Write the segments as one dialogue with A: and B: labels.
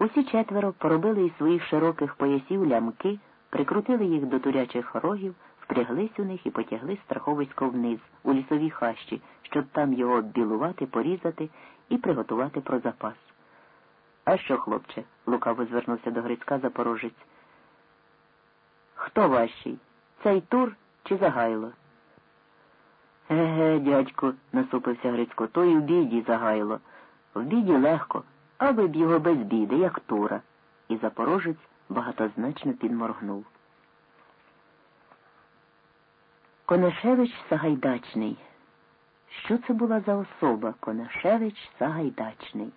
A: Усі четверо поробили із своїх широких поясів лямки, прикрутили їх до турячих рогів, впряглись у них і потягли страховисько вниз, у лісові хащі, щоб там його оббілувати, порізати і приготувати про запас. А що, хлопче? лукаво звернувся до Грицька запорожець. Хто важчий? Цей тур чи загайло? Еге, дядьку, насупився Грицько, то й у біді загайло. В біді легко, аби б його без біди, як тура. І запорожець багатозначно підморгнув. Конашевич Сагайдачний. Що це була за особа Конашевич Сагайдачний?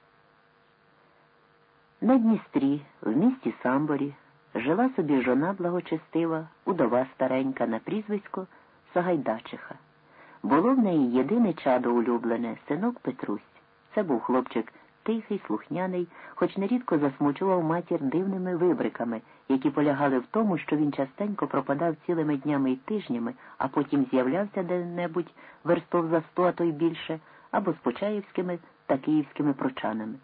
A: На Дністрі, в місті Самборі, жила собі жона благочестива, удова старенька на прізвисько Сагайдачиха. Було в неї єдине чадо улюблене, синок Петрусь. Це був хлопчик тихий, слухняний, хоч нерідко засмучував матір дивними вибриками, які полягали в тому, що він частенько пропадав цілими днями й тижнями, а потім з'являвся де-небудь верстов за сто, а то й більше, або з Почаївськими та київськими прочанами.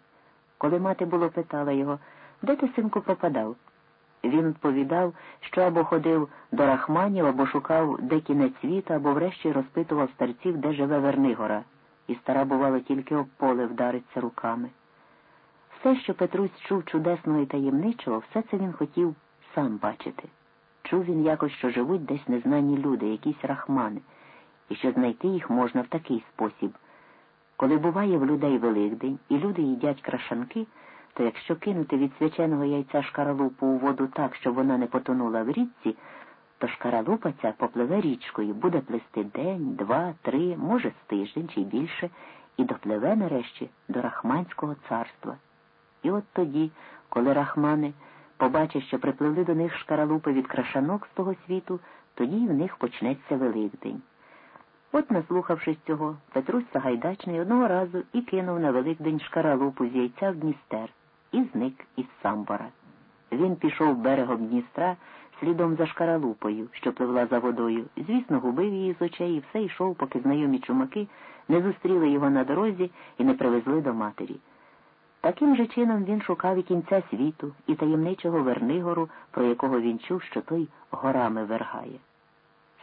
A: Коли мати було питала його, де ти, синку, пропадав? Він відповідав, що або ходив до рахманів, або шукав де кінець світа, або врешті розпитував старців, де живе Вернигора, і стара, бувало, тільки об поле вдариться руками. Все, що Петрусь чув чудесного і таємничого, все це він хотів сам бачити. Чув він якось, що живуть десь незнані люди, якісь рахмани, і що знайти їх можна в такий спосіб. Коли буває в людей Великдень, і люди їдять крашанки, то якщо кинути від свяченого яйця шкаралупу у воду так, щоб вона не потонула в річці, то шкаралупа ця попливе річкою, буде плисти день, два, три, може, з тиждень чи більше, і допливе нарешті до Рахманського царства. І от тоді, коли рахмани побачать, що припливли до них шкаралупи від крашанок з того світу, тоді в них почнеться Великдень. От, наслухавшись цього, Петрусь Сагайдачний одного разу і кинув на Великдень шкаралупу з яйця в Дністер і зник із самбора. Він пішов берегом Дністра слідом за шкаралупою, що пливла за водою. Звісно, губив її з очей і все йшов, поки знайомі чумаки не зустріли його на дорозі і не привезли до матері. Таким же чином він шукав і кінця світу, і таємничого Вернигору, про якого він чув, що той горами вергає.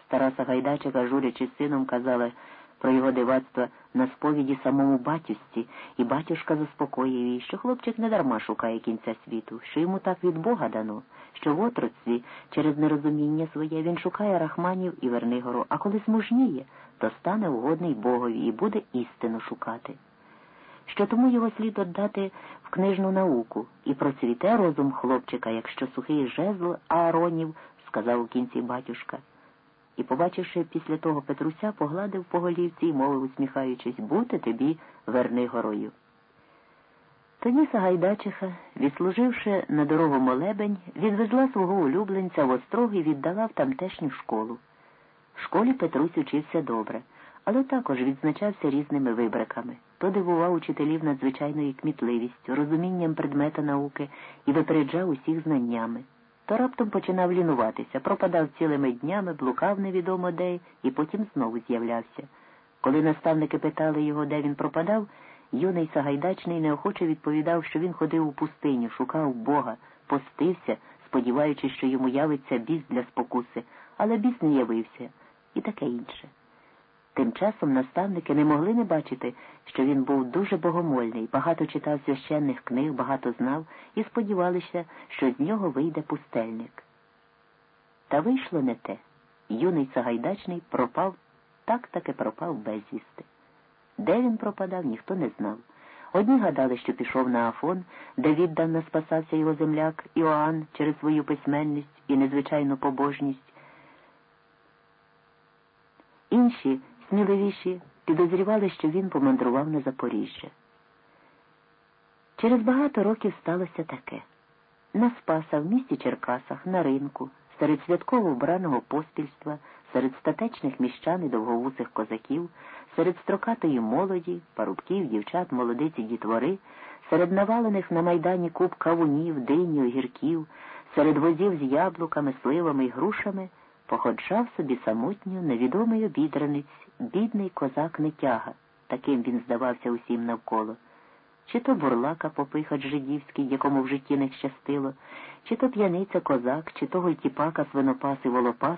A: Стара Сагайдачика, журячи з сином, казала про його дивацтво на сповіді самому батюсці, і батюшка заспокоїв її, що хлопчик недарма шукає кінця світу, що йому так від Бога дано, що в отроцтві через нерозуміння своє він шукає рахманів і Вернигору, а коли змужніє, то стане угодний Богові і буде істину шукати. Що тому його слід отдати в книжну науку і процвіте розум хлопчика, якщо сухий жезл Ааронів, сказав у кінці батюшка і, побачивши після того Петруся, погладив по голівці і мовив, усміхаючись, бути тобі верни горою. Тоді Сагайдачиха, відслуживши на дорогу молебень, відвезла свого улюбленця в острог і віддала в тамтешню школу. В школі Петрусь учився добре, але також відзначався різними вибриками. То дивував учителів надзвичайною кмітливістю, розумінням предмета науки і випереджав усіх знаннями то раптом починав лінуватися, пропадав цілими днями, блукав невідомо де і потім знову з'являвся. Коли наставники питали його, де він пропадав, юний Сагайдачний неохоче відповідав, що він ходив у пустиню, шукав Бога, постився, сподіваючись, що йому явиться біс для спокуси, але біс не явився, і таке інше. Тим часом наставники не могли не бачити, що він був дуже богомольний, багато читав священних книг, багато знав і сподівалися, що з нього вийде пустельник. Та вийшло не те. Юний Сагайдачний пропав, так таки пропав безвісти. Де він пропадав, ніхто не знав. Одні гадали, що пішов на Афон, де віддано спасався його земляк Іоанн через свою письменність і незвичайну побожність. Інші сміливіші підозрювали, що він помандрував на Запоріжжя. Через багато років сталося таке. На Спаса в місті Черкасах, на ринку, серед святково вбраного поспільства, серед статечних міщан і довговусих козаків, серед строкатої молоді, парубків, дівчат, молодиці дітвори, серед навалених на майдані куб кавунів, дині, огірків, серед возів з яблуками, сливами і грушами походжав собі самотньо невідомий обідранець, бідний козак нетяга, таким він здавався усім навколо. чи то бурлака попихач жидівський, якому в житті не щастило, чи то п'яниця козак, чи то тіпака, свинопас і волопас,